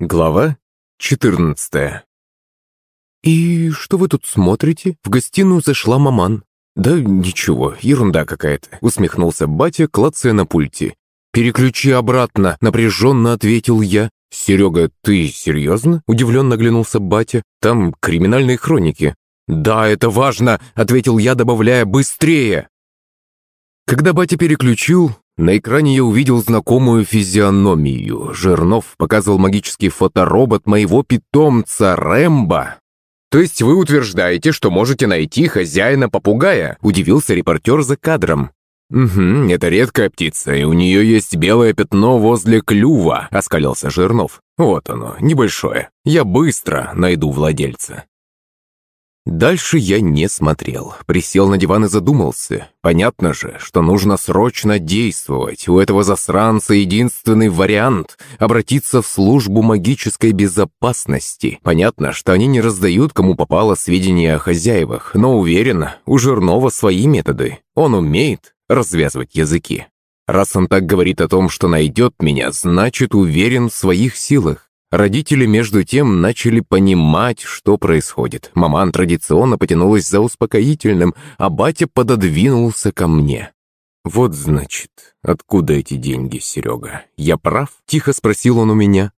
Глава 14 «И что вы тут смотрите?» В гостиную зашла маман. «Да ничего, ерунда какая-то», — усмехнулся батя, клацая на пульте. «Переключи обратно», — напряженно ответил я. «Серега, ты серьезно?» — удивленно оглянулся батя. «Там криминальные хроники». «Да, это важно», — ответил я, добавляя «быстрее». Когда батя переключил, на экране я увидел знакомую физиономию. Жирнов показывал магический фоторобот моего питомца Рэмбо. «То есть вы утверждаете, что можете найти хозяина попугая?» – удивился репортер за кадром. «Угу, это редкая птица, и у нее есть белое пятно возле клюва», – оскалился Жирнов. «Вот оно, небольшое. Я быстро найду владельца». Дальше я не смотрел. Присел на диван и задумался. Понятно же, что нужно срочно действовать. У этого засранца единственный вариант — обратиться в службу магической безопасности. Понятно, что они не раздают, кому попало сведения о хозяевах, но уверен, у Жирнова свои методы. Он умеет развязывать языки. Раз он так говорит о том, что найдет меня, значит уверен в своих силах. Родители, между тем, начали понимать, что происходит. Маман традиционно потянулась за успокоительным, а батя пододвинулся ко мне. «Вот, значит, откуда эти деньги, Серега? Я прав?» – тихо спросил он у меня.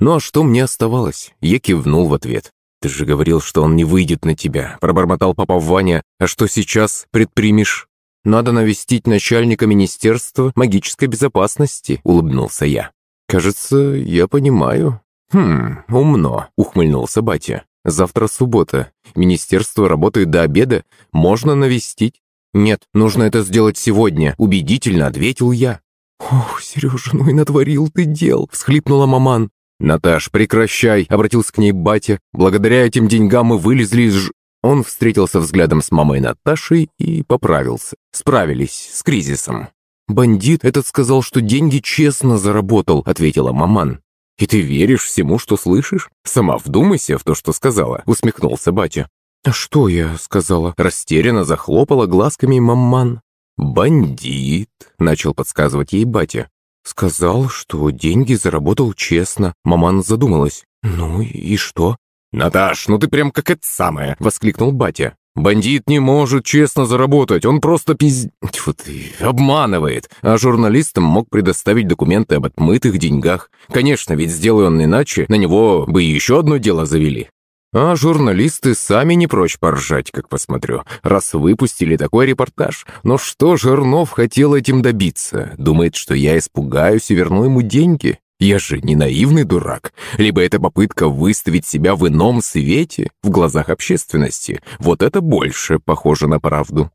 Ну а что мне оставалось? Я кивнул в ответ. «Ты же говорил, что он не выйдет на тебя», – пробормотал папа Ваня. «А что сейчас предпримешь?» «Надо навестить начальника Министерства магической безопасности», – улыбнулся я. «Кажется, я понимаю». «Хм, умно», — ухмыльнулся батя. «Завтра суббота. Министерство работает до обеда. Можно навестить». «Нет, нужно это сделать сегодня», — убедительно ответил я. «Ох, Сережа, ну и натворил ты дел», — всхлипнула маман. «Наташ, прекращай», — обратился к ней батя. «Благодаря этим деньгам мы вылезли из ж...» Он встретился взглядом с мамой Наташей и поправился. Справились с кризисом. «Бандит этот сказал, что деньги честно заработал», — ответила маман. «И ты веришь всему, что слышишь? Сама вдумайся в то, что сказала», — усмехнулся батя. «А что я сказала?» Растерянно захлопала глазками маман. «Бандит», — начал подсказывать ей батя. «Сказал, что деньги заработал честно». Маман задумалась. «Ну и что?» «Наташ, ну ты прям как это самое!» — воскликнул батя. Бандит не может честно заработать, он просто пиз... Тьфу ты, обманывает. А журналистам мог предоставить документы об отмытых деньгах. Конечно, ведь сделай он иначе, на него бы еще одно дело завели. А журналисты сами не прочь поржать, как посмотрю, раз выпустили такой репортаж. Но что Жирнов хотел этим добиться? Думает, что я испугаюсь и верну ему деньги? Я же не наивный дурак. Либо это попытка выставить себя в ином свете, в глазах общественности. Вот это больше похоже на правду.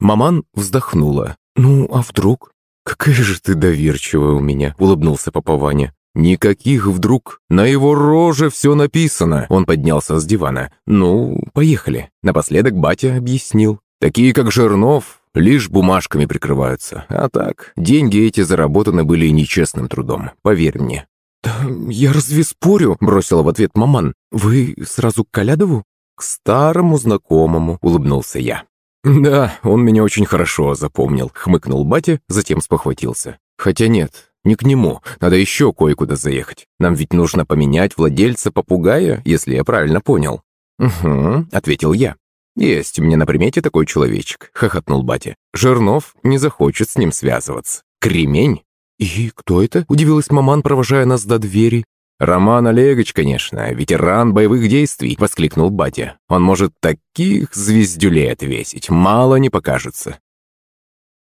Маман вздохнула. «Ну, а вдруг?» «Какая же ты доверчивая у меня», — улыбнулся папа Ваня. «Никаких вдруг. На его роже все написано». Он поднялся с дивана. «Ну, поехали». Напоследок батя объяснил. «Такие, как Жернов, лишь бумажками прикрываются. А так, деньги эти заработаны были нечестным трудом, поверь мне». «Да я разве спорю?» – бросила в ответ маман. «Вы сразу к Калядову?» «К старому знакомому», – улыбнулся я. «Да, он меня очень хорошо запомнил», – хмыкнул батя, затем спохватился. «Хотя нет, не к нему, надо еще кое-куда заехать. Нам ведь нужно поменять владельца попугая, если я правильно понял». «Угу», – ответил я. «Есть меня на примете такой человечек», — хохотнул батя. «Жирнов не захочет с ним связываться. Кремень». «И кто это?» — удивилась маман, провожая нас до двери. «Роман Олегович, конечно, ветеран боевых действий», — воскликнул батя. «Он может таких звездюлей отвесить, мало не покажется.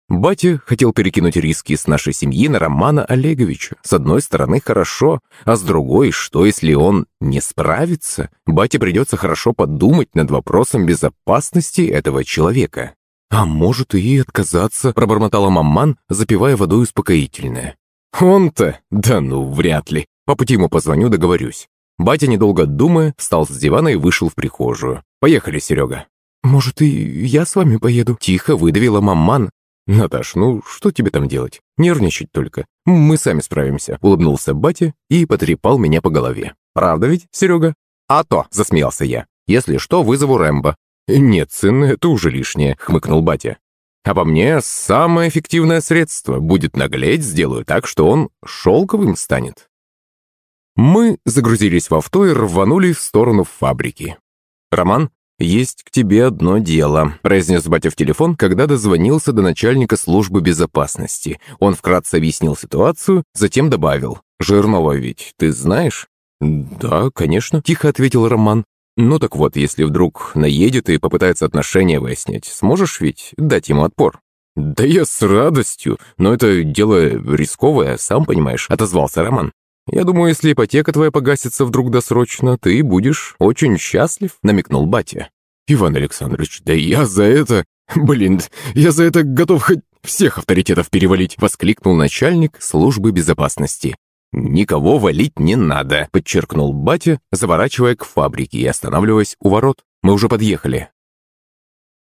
Батя хотел перекинуть риски с нашей семьи на Романа Олеговича. С одной стороны, хорошо, а с другой, что если он не справится? Бате придется хорошо подумать над вопросом безопасности этого человека. «А может и отказаться», — пробормотала маман, запивая водой успокоительное. «Он-то? Да ну, вряд ли. По пути ему позвоню, договорюсь». Батя, недолго думая, встал с дивана и вышел в прихожую. «Поехали, Серега». «Может, и я с вами поеду?» Тихо выдавила маман, «Наташ, ну что тебе там делать? Нервничать только. Мы сами справимся», — улыбнулся батя и потрепал меня по голове. «Правда ведь, Серега?» «А то», — засмеялся я. «Если что, вызову Рэмбо». «Нет, сын, это уже лишнее», — хмыкнул батя. «А по мне, самое эффективное средство. Будет наглеть, сделаю так, что он шелковым станет». Мы загрузились в авто и рванули в сторону фабрики. «Роман, есть к тебе одно дело», – произнес батя в телефон, когда дозвонился до начальника службы безопасности. Он вкратце объяснил ситуацию, затем добавил. «Жирнова ведь ты знаешь?» «Да, конечно», – тихо ответил Роман. «Ну так вот, если вдруг наедет и попытается отношения выяснять, сможешь ведь дать ему отпор?» «Да я с радостью, но это дело рисковое, сам понимаешь», – отозвался Роман. «Я думаю, если ипотека твоя погасится вдруг досрочно, ты будешь очень счастлив», — намекнул батя. «Иван Александрович, да я за это... Блин, я за это готов хоть всех авторитетов перевалить», — воскликнул начальник службы безопасности. «Никого валить не надо», — подчеркнул батя, заворачивая к фабрике и останавливаясь у ворот. «Мы уже подъехали».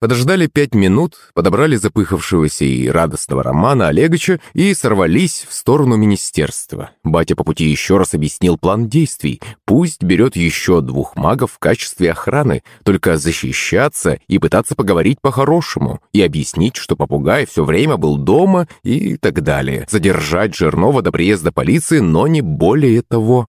Подождали пять минут, подобрали запыхавшегося и радостного Романа Олеговича и сорвались в сторону министерства. Батя по пути еще раз объяснил план действий. Пусть берет еще двух магов в качестве охраны, только защищаться и пытаться поговорить по-хорошему, и объяснить, что попугай все время был дома и так далее. Задержать Жирнова до приезда полиции, но не более того.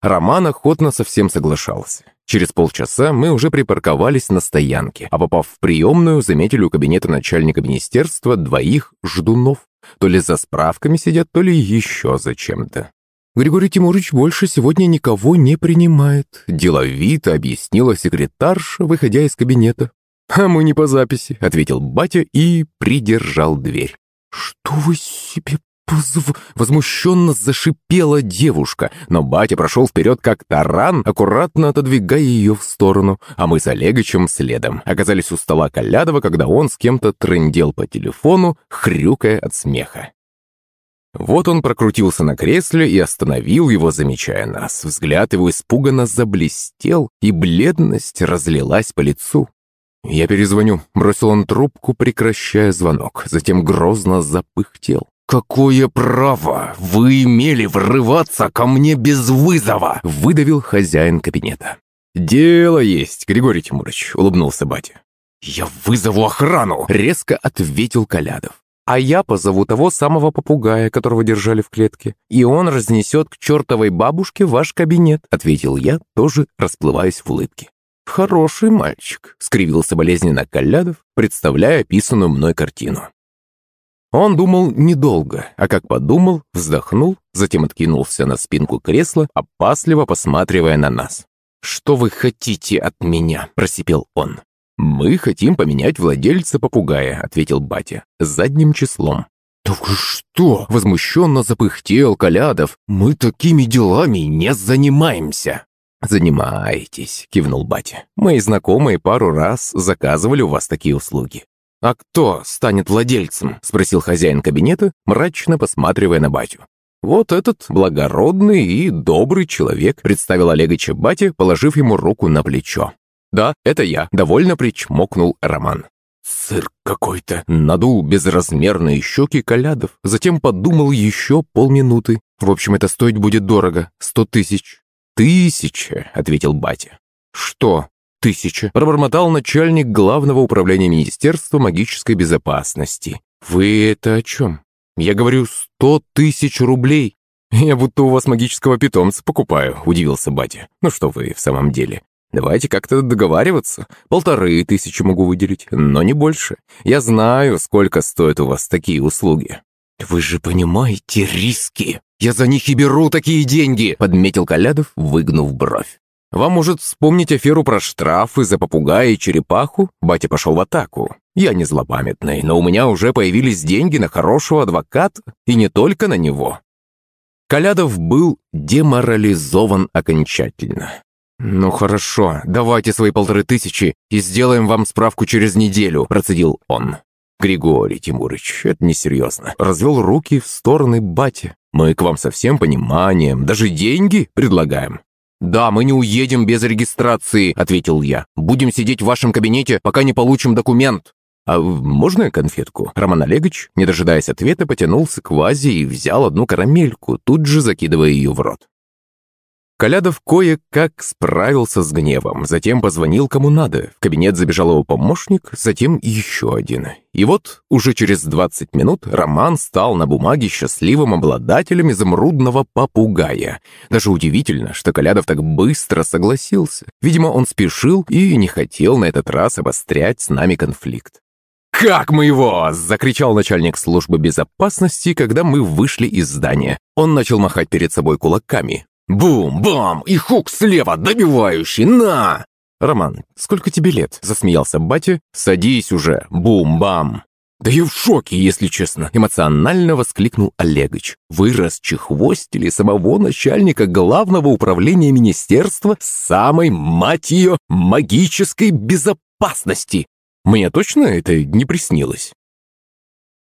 Роман охотно совсем соглашался. Через полчаса мы уже припарковались на стоянке, а попав в приемную, заметили у кабинета начальника министерства двоих ждунов. То ли за справками сидят, то ли еще за чем-то. «Григорий Тимурович больше сегодня никого не принимает», – деловито объяснила секретарша, выходя из кабинета. «А мы не по записи», – ответил батя и придержал дверь. «Что вы себе позв...» Возмущенно зашипела девушка, но батя прошел вперед как таран, аккуратно отодвигая ее в сторону, а мы с Олегочем следом. Оказались у стола Колядова, когда он с кем-то трындел по телефону, хрюкая от смеха. Вот он прокрутился на кресле и остановил его, замечая нас. Взгляд его испуганно заблестел, и бледность разлилась по лицу. «Я перезвоню», — бросил он трубку, прекращая звонок, затем грозно запыхтел. «Какое право вы имели врываться ко мне без вызова?» – выдавил хозяин кабинета. «Дело есть, Григорий Тимурович», – улыбнулся батя. «Я вызову охрану!» – резко ответил Колядов. «А я позову того самого попугая, которого держали в клетке, и он разнесет к чертовой бабушке ваш кабинет», – ответил я, тоже расплываясь в улыбке. «Хороший мальчик», — скривился болезненно Колядов, представляя описанную мной картину. Он думал недолго, а как подумал, вздохнул, затем откинулся на спинку кресла, опасливо посматривая на нас. «Что вы хотите от меня?» – просипел он. «Мы хотим поменять владельца попугая», – ответил батя, – «задним числом». «Так что?» – возмущенно запыхтел Колядов. «Мы такими делами не занимаемся». «Занимаетесь», – кивнул батя. «Мои знакомые пару раз заказывали у вас такие услуги. «А кто станет владельцем?» – спросил хозяин кабинета, мрачно посматривая на батю. «Вот этот благородный и добрый человек», – представил Олегыча батя, положив ему руку на плечо. «Да, это я», – довольно причмокнул Роман. «Цирк какой-то!» – надул безразмерные щеки Колядов, затем подумал еще полминуты. «В общем, это стоить будет дорого. Сто тысяч». «Тысяча», – ответил батя. «Что?» Тысяча», пробормотал начальник главного управления Министерства магической безопасности. «Вы это о чем?» «Я говорю, сто тысяч рублей». «Я будто у вас магического питомца покупаю», – удивился батя. «Ну что вы в самом деле? Давайте как-то договариваться. Полторы тысячи могу выделить, но не больше. Я знаю, сколько стоят у вас такие услуги». «Вы же понимаете риски. Я за них и беру такие деньги», – подметил Колядов, выгнув бровь. Вам может вспомнить аферу про штрафы за попугая и черепаху? Батя пошел в атаку. Я не злопамятный, но у меня уже появились деньги на хорошего адвоката, и не только на него. Колядов был деморализован окончательно. «Ну хорошо, давайте свои полторы тысячи и сделаем вам справку через неделю», процедил он. «Григорий Тимурович, это несерьезно». Развел руки в стороны батя. «Мы к вам со всем пониманием, даже деньги предлагаем. «Да, мы не уедем без регистрации», — ответил я. «Будем сидеть в вашем кабинете, пока не получим документ». «А можно конфетку?» Роман Олегович, не дожидаясь ответа, потянулся к вазе и взял одну карамельку, тут же закидывая ее в рот. Колядов кое-как справился с гневом, затем позвонил кому надо. В кабинет забежал его помощник, затем еще один. И вот уже через 20 минут Роман стал на бумаге счастливым обладателем изумрудного попугая. Даже удивительно, что Колядов так быстро согласился. Видимо, он спешил и не хотел на этот раз обострять с нами конфликт. «Как мы его?» – закричал начальник службы безопасности, когда мы вышли из здания. Он начал махать перед собой кулаками. «Бум-бам! И хук слева, добивающий! На!» «Роман, сколько тебе лет?» – засмеялся батя. «Садись уже! Бум-бам!» «Да я в шоке, если честно!» – эмоционально воскликнул Олегович. «Вы расчехвостили самого начальника главного управления министерства самой, мать ее, магической безопасности! Мне точно это не приснилось?»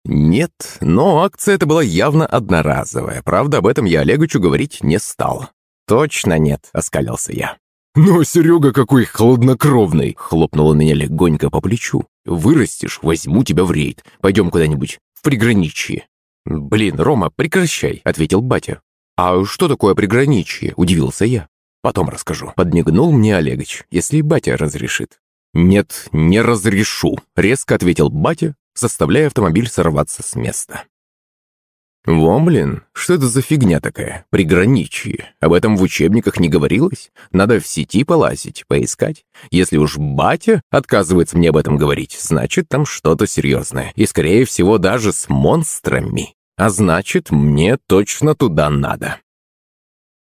Нет, но акция эта была явно одноразовая. Правда, об этом я Олеговичу говорить не стал. «Точно нет», — оскалился я. «Ну, Серега какой хладнокровный!» — хлопнула меня легонько по плечу. «Вырастешь, возьму тебя в рейд. Пойдем куда-нибудь в приграничье». «Блин, Рома, прекращай», — ответил батя. «А что такое приграничье?» — удивился я. «Потом расскажу». Подмигнул мне Олегович, если батя разрешит. «Нет, не разрешу», — резко ответил батя, заставляя автомобиль сорваться с места. «Во, блин, что это за фигня такая? Приграничье. Об этом в учебниках не говорилось? Надо в сети полазить, поискать. Если уж батя отказывается мне об этом говорить, значит, там что-то серьезное. И, скорее всего, даже с монстрами. А значит, мне точно туда надо».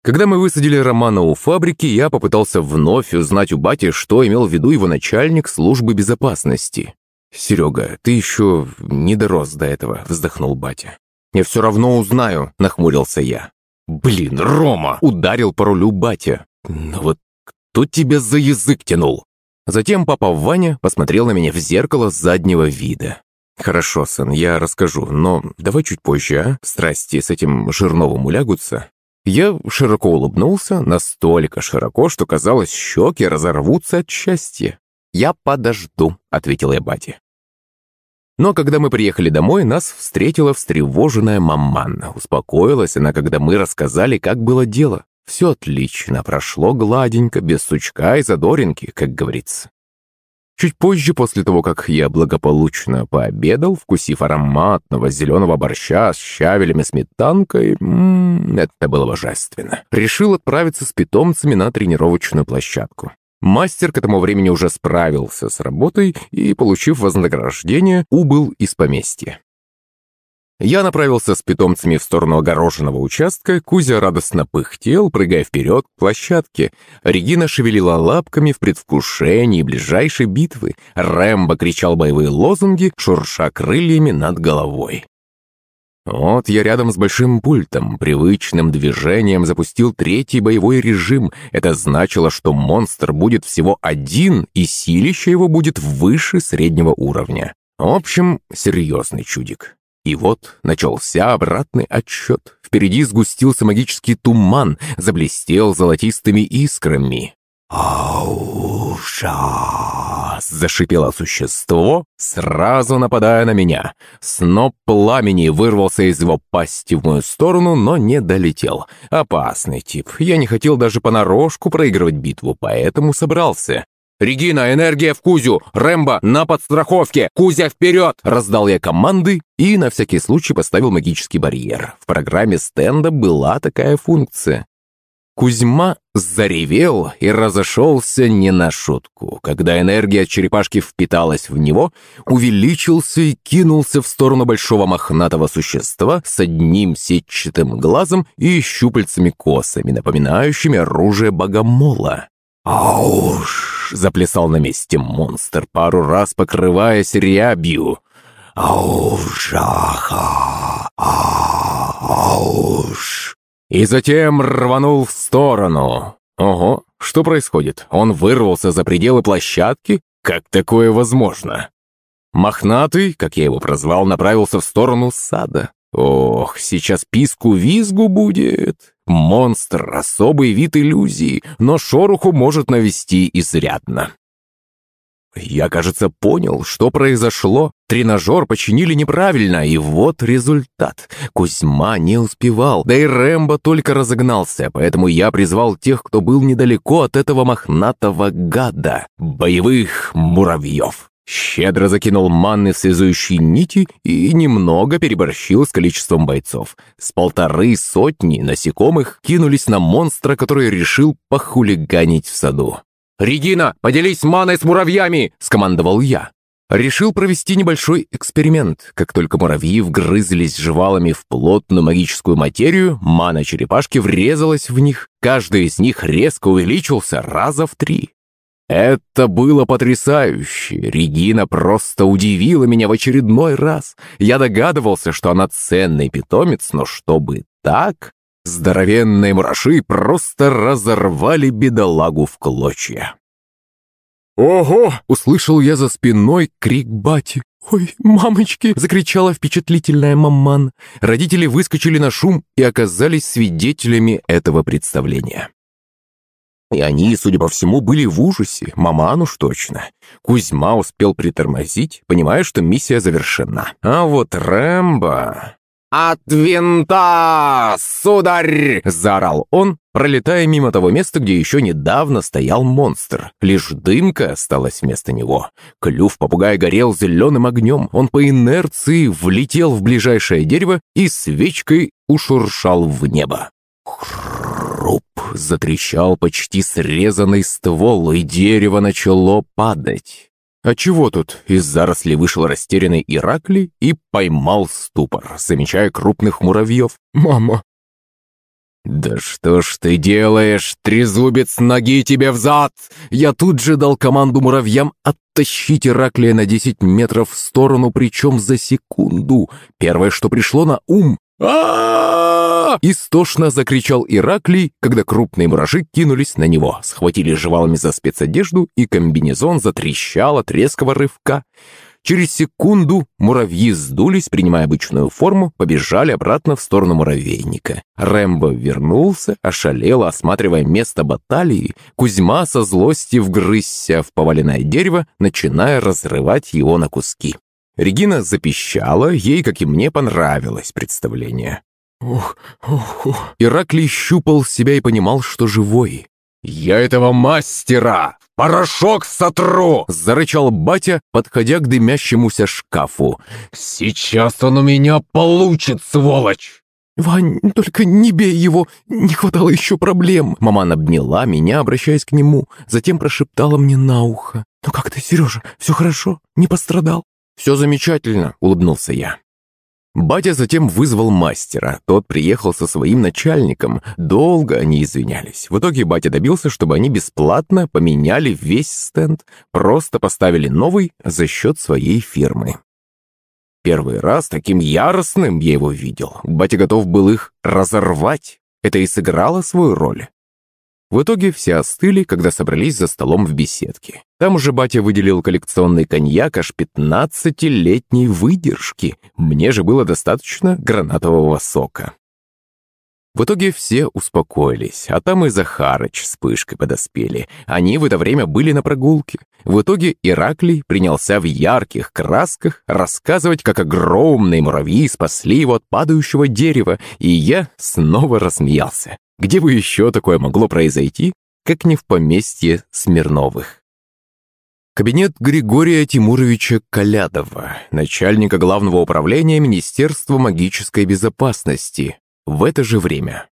Когда мы высадили Романа у фабрики, я попытался вновь узнать у бати, что имел в виду его начальник службы безопасности. «Серега, ты еще не дорос до этого», — вздохнул батя. «Я все равно узнаю», — нахмурился я. «Блин, Рома!» — ударил по рулю батя. «Ну вот кто тебя за язык тянул?» Затем папа Ваня посмотрел на меня в зеркало заднего вида. «Хорошо, сын, я расскажу, но давай чуть позже, а? Страсти с этим Жирновым улягутся». Я широко улыбнулся, настолько широко, что казалось, щеки разорвутся от счастья. «Я подожду», — ответил я бате. Но когда мы приехали домой, нас встретила встревоженная маманна. Успокоилась она, когда мы рассказали, как было дело. Все отлично, прошло гладенько, без сучка и задоринки, как говорится. Чуть позже, после того, как я благополучно пообедал, вкусив ароматного зеленого борща с щавелем и сметанкой, м -м, это было божественно, решил отправиться с питомцами на тренировочную площадку. Мастер к этому времени уже справился с работой и, получив вознаграждение, убыл из поместья. Я направился с питомцами в сторону огороженного участка, Кузя радостно пыхтел, прыгая вперед к площадке. Регина шевелила лапками в предвкушении ближайшей битвы. Рэмбо кричал боевые лозунги, шурша крыльями над головой. Вот я рядом с большим пультом, привычным движением запустил третий боевой режим. Это значило, что монстр будет всего один, и силище его будет выше среднего уровня. В общем, серьезный чудик. И вот начался обратный отсчет. Впереди сгустился магический туман, заблестел золотистыми искрами. «Ауша!» — зашипело существо, сразу нападая на меня. Сноп пламени вырвался из его пасти в мою сторону, но не долетел. Опасный тип. Я не хотел даже понарошку проигрывать битву, поэтому собрался. «Регина, энергия в Кузю! Рэмбо, на подстраховке! Кузя, вперед!» Раздал я команды и на всякий случай поставил магический барьер. В программе стенда была такая функция. Кузьма заревел и разошелся не на шутку. Когда энергия черепашки впиталась в него, увеличился и кинулся в сторону большого мохнатого существа с одним сетчатым глазом и щупальцами-косами, напоминающими оружие богомола. «Ауш!» — заплясал на месте монстр, пару раз покрываясь рябью. «Аушаха! Ауш!» И затем рванул в сторону. Ого, что происходит? Он вырвался за пределы площадки? Как такое возможно? Мохнатый, как я его прозвал, направился в сторону сада. Ох, сейчас писку-визгу будет. Монстр, особый вид иллюзии, но шороху может навести изрядно. Я, кажется, понял, что произошло. Тренажер починили неправильно, и вот результат. Кузьма не успевал, да и Рэмбо только разогнался, поэтому я призвал тех, кто был недалеко от этого мохнатого гада, боевых муравьев. Щедро закинул манны в связующие нити и немного переборщил с количеством бойцов. С полторы сотни насекомых кинулись на монстра, который решил похулиганить в саду. «Регина, поделись маной с муравьями!» – скомандовал я. Решил провести небольшой эксперимент. Как только муравьи вгрызлись жвалами в плотную магическую материю, мана черепашки врезалась в них. Каждый из них резко увеличился раза в три. Это было потрясающе. Регина просто удивила меня в очередной раз. Я догадывался, что она ценный питомец, но чтобы так... Здоровенные мураши просто разорвали бедолагу в клочья. «Ого!» — услышал я за спиной крик бати. «Ой, мамочки!» — закричала впечатлительная маман. Родители выскочили на шум и оказались свидетелями этого представления. И они, судя по всему, были в ужасе, маман уж точно. Кузьма успел притормозить, понимая, что миссия завершена. А вот Рэмбо... «От винта, сударь!» – заорал он, пролетая мимо того места, где еще недавно стоял монстр. Лишь дымка осталась вместо него. Клюв попугая горел зеленым огнем. Он по инерции влетел в ближайшее дерево и свечкой ушуршал в небо. Хруп! Затрещал почти срезанный ствол, и дерево начало падать. А чего тут? Из зарослей вышел растерянный Ираклий и поймал ступор, замечая крупных муравьев. «Мама!» «Да что ж ты делаешь, трезубец, ноги тебе взад!» Я тут же дал команду муравьям оттащить Ираклия на 10 метров в сторону, причем за секунду. Первое, что пришло на ум. а Истошно закричал Ираклий, когда крупные муражи кинулись на него, схватили жевалами за спецодежду, и комбинезон затрещал от резкого рывка. Через секунду муравьи сдулись, принимая обычную форму, побежали обратно в сторону муравейника. Рэмбо вернулся, ошалело, осматривая место баталии. Кузьма со злости вгрызся в поваленное дерево, начиная разрывать его на куски. Регина запищала, ей, как и мне, понравилось представление. Ух, ух, ух. Ираклий щупал себя и понимал, что живой. «Я этого мастера! Порошок сотру!» Зарычал батя, подходя к дымящемуся шкафу. «Сейчас он у меня получит, сволочь!» «Вань, только не бей его, не хватало еще проблем!» Маман обняла меня, обращаясь к нему, затем прошептала мне на ухо. «Ну как ты, Сережа, все хорошо? Не пострадал?» «Все замечательно», — улыбнулся я. Батя затем вызвал мастера. Тот приехал со своим начальником. Долго они извинялись. В итоге батя добился, чтобы они бесплатно поменяли весь стенд, просто поставили новый за счет своей фирмы. Первый раз таким яростным я его видел. Батя готов был их разорвать. Это и сыграло свою роль. В итоге все остыли, когда собрались за столом в беседке. Там уже батя выделил коллекционный коньяк аж 15-летней выдержки. Мне же было достаточно гранатового сока. В итоге все успокоились, а там и Захарыч с Пышкой подоспели. Они в это время были на прогулке. В итоге Ираклий принялся в ярких красках рассказывать, как огромные муравьи спасли его от падающего дерева, и я снова рассмеялся. Где бы еще такое могло произойти, как не в поместье Смирновых? Кабинет Григория Тимуровича Калядова, начальника главного управления Министерства магической безопасности, в это же время.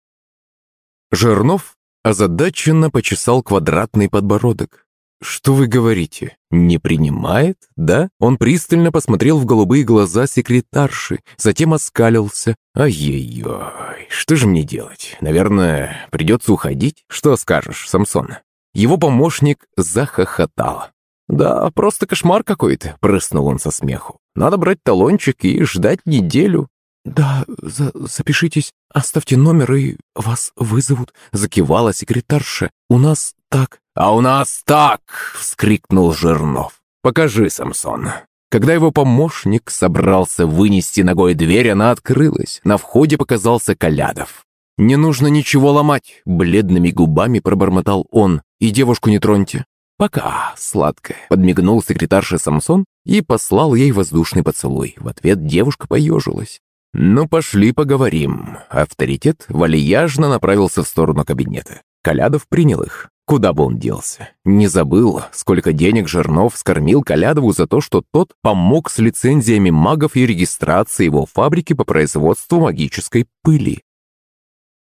Жирнов озадаченно почесал квадратный подбородок. «Что вы говорите? Не принимает, да?» Он пристально посмотрел в голубые глаза секретарши, затем оскалился. «Ай-яй-яй, что же мне делать? Наверное, придется уходить? Что скажешь, Самсон?» Его помощник захохотал. «Да, просто кошмар какой-то», — прыснул он со смеху. «Надо брать талончик и ждать неделю». «Да, за запишитесь, оставьте номер и вас вызовут», — закивала секретарша. «У нас так». «А у нас так!» — вскрикнул Жирнов. «Покажи, Самсон». Когда его помощник собрался вынести ногой дверь, она открылась. На входе показался Калядов. «Не нужно ничего ломать», — бледными губами пробормотал он. «И девушку не троньте». «Пока, сладкая», — подмигнул секретарша Самсон и послал ей воздушный поцелуй. В ответ девушка поежилась. «Ну, пошли поговорим». Авторитет вальяжно направился в сторону кабинета. Калядов принял их. Куда бы он делся? Не забыл, сколько денег Жернов скормил Калядову за то, что тот помог с лицензиями магов и регистрацией его фабрики по производству магической пыли.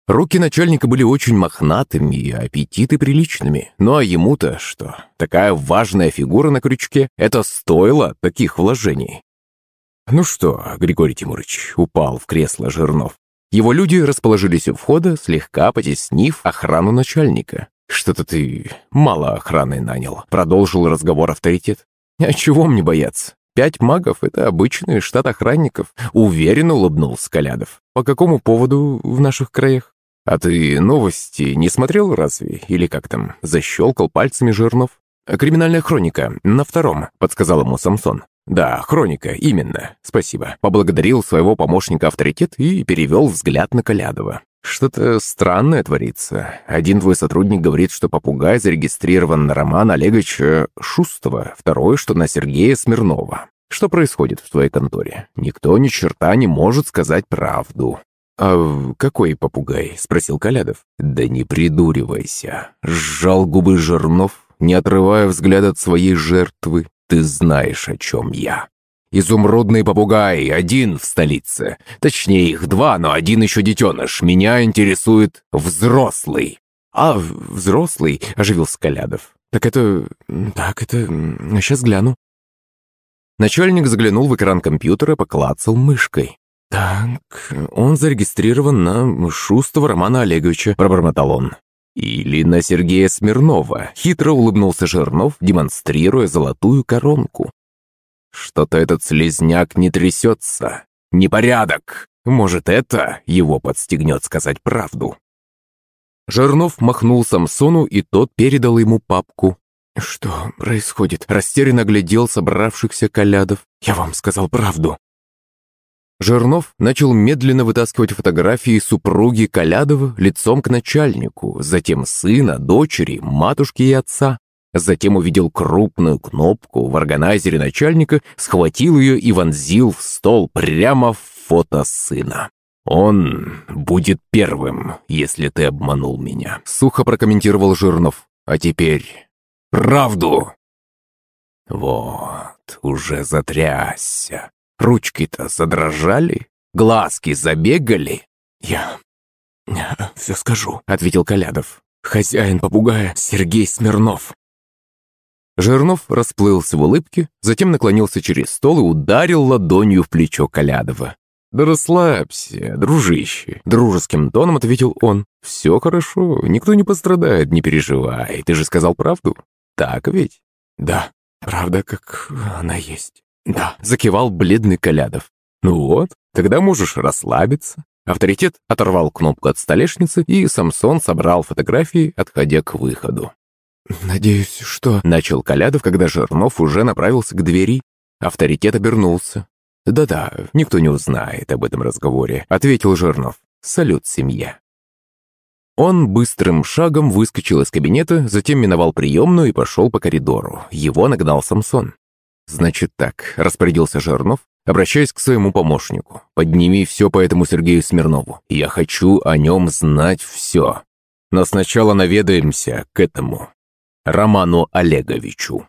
Руки начальника были очень мохнатыми и аппетиты приличными. Ну а ему-то что? Такая важная фигура на крючке — это стоило таких вложений. Ну что, Григорий Тимурович, упал в кресло Жирнов. Его люди расположились у входа, слегка потеснив охрану начальника. «Что-то ты мало охраны нанял», — продолжил разговор авторитет. «А чего мне бояться? Пять магов — это обычный штат охранников», — уверенно улыбнулся Калядов. «По какому поводу в наших краях?» «А ты новости не смотрел разве? Или как там?» Защелкал пальцами Жирнов. «Криминальная хроника. На втором», — подсказал ему Самсон. «Да, хроника, именно. Спасибо». Поблагодарил своего помощника авторитет и перевел взгляд на Калядова. «Что-то странное творится. Один твой сотрудник говорит, что попугай зарегистрирован на Романа Олеговича Шустова, второй, что на Сергея Смирнова. Что происходит в твоей конторе? Никто ни черта не может сказать правду. «А какой попугай?» — спросил Калядов. «Да не придуривайся!» — сжал губы Жернов, не отрывая взгляд от своей жертвы. «Ты знаешь, о чем я!» «Изумрудный попугай, один в столице. Точнее, их два, но один еще детеныш. Меня интересует взрослый». «А, взрослый?» — оживился Калядов. «Так это... так это... сейчас гляну». Начальник заглянул в экран компьютера, поклацал мышкой. «Так, он зарегистрирован на Шустова Романа Олеговича», – пробормотал он. «Или на Сергея Смирнова», – хитро улыбнулся Жирнов, демонстрируя золотую коронку. «Что-то этот слезняк не трясется. Непорядок. Может, это его подстегнет сказать правду». Жирнов махнул Самсону, и тот передал ему папку. «Что происходит?» Растерянно глядел собравшихся колядов. «Я вам сказал правду. Жирнов начал медленно вытаскивать фотографии супруги Калядова лицом к начальнику, затем сына, дочери, матушки и отца. Затем увидел крупную кнопку в органайзере начальника, схватил ее и вонзил в стол прямо в фото сына. «Он будет первым, если ты обманул меня», — сухо прокомментировал Жирнов. «А теперь правду!» Вот, уже затрясся. Ручки-то задрожали, глазки забегали. «Я... я все скажу», — ответил Калядов. «Хозяин попугая Сергей Смирнов». Жирнов расплылся в улыбке, затем наклонился через стол и ударил ладонью в плечо Калядова. «Да расслабься, дружище», — дружеским тоном ответил он. «Все хорошо, никто не пострадает, не переживай. Ты же сказал правду? Так ведь?» «Да, правда, как она есть». «Да», — закивал бледный Калядов. «Ну вот, тогда можешь расслабиться». Авторитет оторвал кнопку от столешницы, и Самсон собрал фотографии, отходя к выходу. «Надеюсь, что...» — начал Калядов, когда Жирнов уже направился к двери. Авторитет обернулся. «Да-да, никто не узнает об этом разговоре», — ответил Жирнов. «Салют, семья». Он быстрым шагом выскочил из кабинета, затем миновал приемную и пошел по коридору. Его нагнал Самсон. «Значит так», — распорядился Жернов, обращаясь к своему помощнику. «Подними все по этому Сергею Смирнову. Я хочу о нем знать все. Но сначала наведаемся к этому Роману Олеговичу».